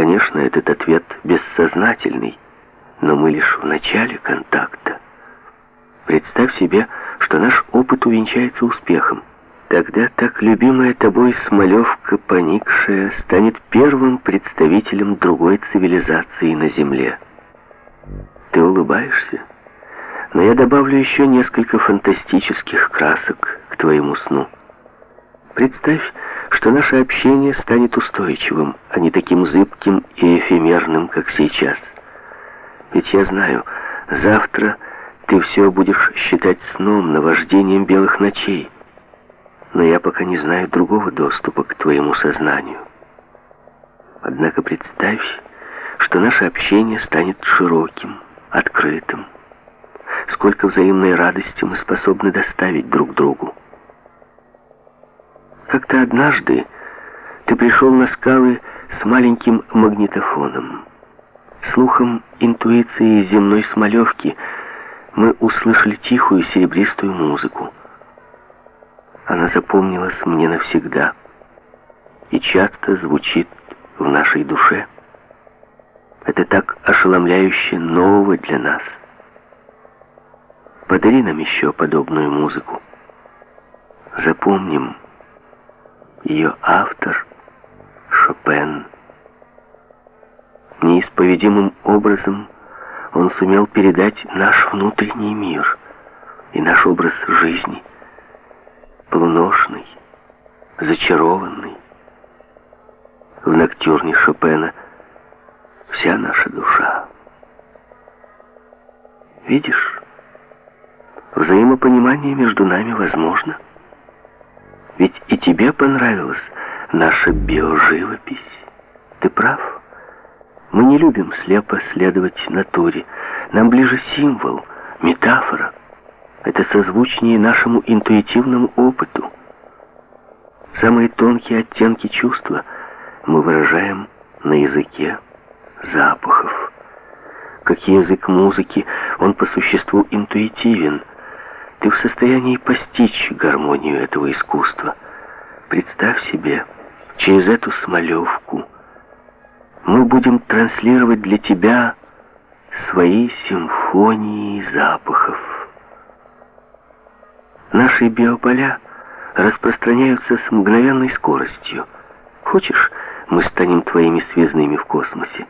Конечно, этот ответ бессознательный, но мы лишь в начале контакта. Представь себе, что наш опыт увенчается успехом. Тогда так любимая тобой Смолевка, поникшая, станет первым представителем другой цивилизации на Земле. Ты улыбаешься? Но я добавлю еще несколько фантастических красок к твоему сну. Представь, что наше общение станет устойчивым, а не таким зыбким и эфемерным, как сейчас. Ведь я знаю, завтра ты все будешь считать сном, наваждением белых ночей. Но я пока не знаю другого доступа к твоему сознанию. Однако представь, что наше общение станет широким, открытым. Сколько взаимной радости мы способны доставить друг другу. Как-то однажды ты пришел на скалы с маленьким магнитофоном. Слухом интуиции земной смолевки мы услышали тихую серебристую музыку. Она запомнилась мне навсегда и часто звучит в нашей душе. Это так ошеломляюще нового для нас. Подари нам еще подобную музыку. Запомним, ее автор Шопен. Неисповедимым образом он сумел передать наш внутренний мир и наш образ жизни, полуношный, зачарованный. В ноктюрне Шопена вся наша душа. Видишь, взаимопонимание между нами возможно — ведь и тебе понравилась наша биоживопись. Ты прав. Мы не любим слепо следовать натуре. Нам ближе символ, метафора. Это созвучнее нашему интуитивному опыту. Самые тонкие оттенки чувства мы выражаем на языке запахов. Как язык музыки, он по существу интуитивен – ты в состоянии постичь гармонию этого искусства. Представь себе, через эту смолевку мы будем транслировать для тебя свои симфонии запахов. Наши биополя распространяются с мгновенной скоростью. Хочешь, мы станем твоими связными в космосе?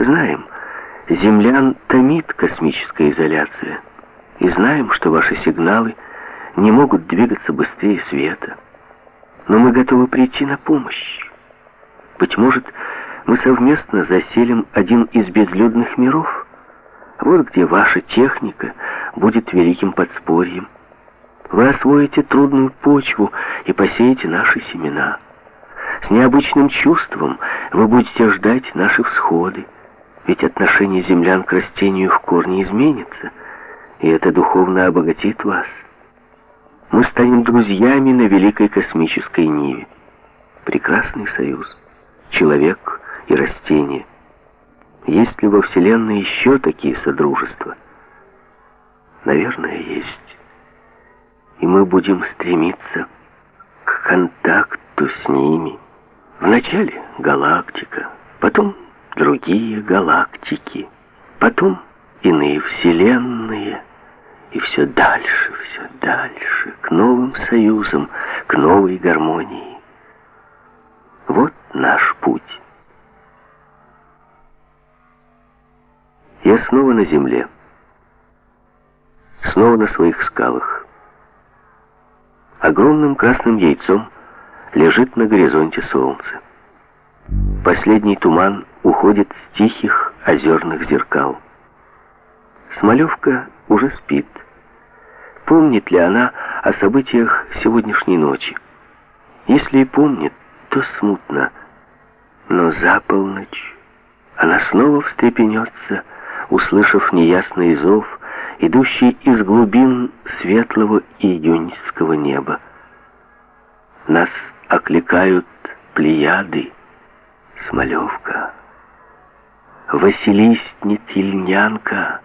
Знаем, землян томит космическая изоляция и знаем, что ваши сигналы не могут двигаться быстрее света. Но мы готовы прийти на помощь. Быть может, мы совместно заселим один из безлюдных миров. Вот где ваша техника будет великим подспорьем. Вы освоите трудную почву и посеете наши семена. С необычным чувством вы будете ждать наши всходы, ведь отношение землян к растению в корне изменится — и это духовно обогатит вас. Мы станем друзьями на великой космической ниве. Прекрасный союз. Человек и растение. Есть ли во Вселенной еще такие содружества? Наверное, есть. И мы будем стремиться к контакту с ними. Вначале галактика, потом другие галактики, потом иные вселенные — и все дальше, все дальше, к новым союзам, к новой гармонии. Вот наш путь. Я снова на земле. Снова на своих скалах. Огромным красным яйцом лежит на горизонте солнце. Последний туман уходит с тихих озерных зеркал. Смолевка уже спит. Помнит ли она о событиях сегодняшней ночи? Если и помнит, то смутно. Но за полночь она снова встрепенется, услышав неясный зов, идущий из глубин светлого июньского неба. Нас окликают плеяды, Смолевка. Василиснет Ильнянка,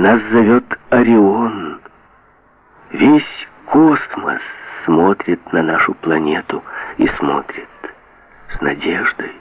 нас зовет Орион. Весь космос смотрит на нашу планету и смотрит с надеждой.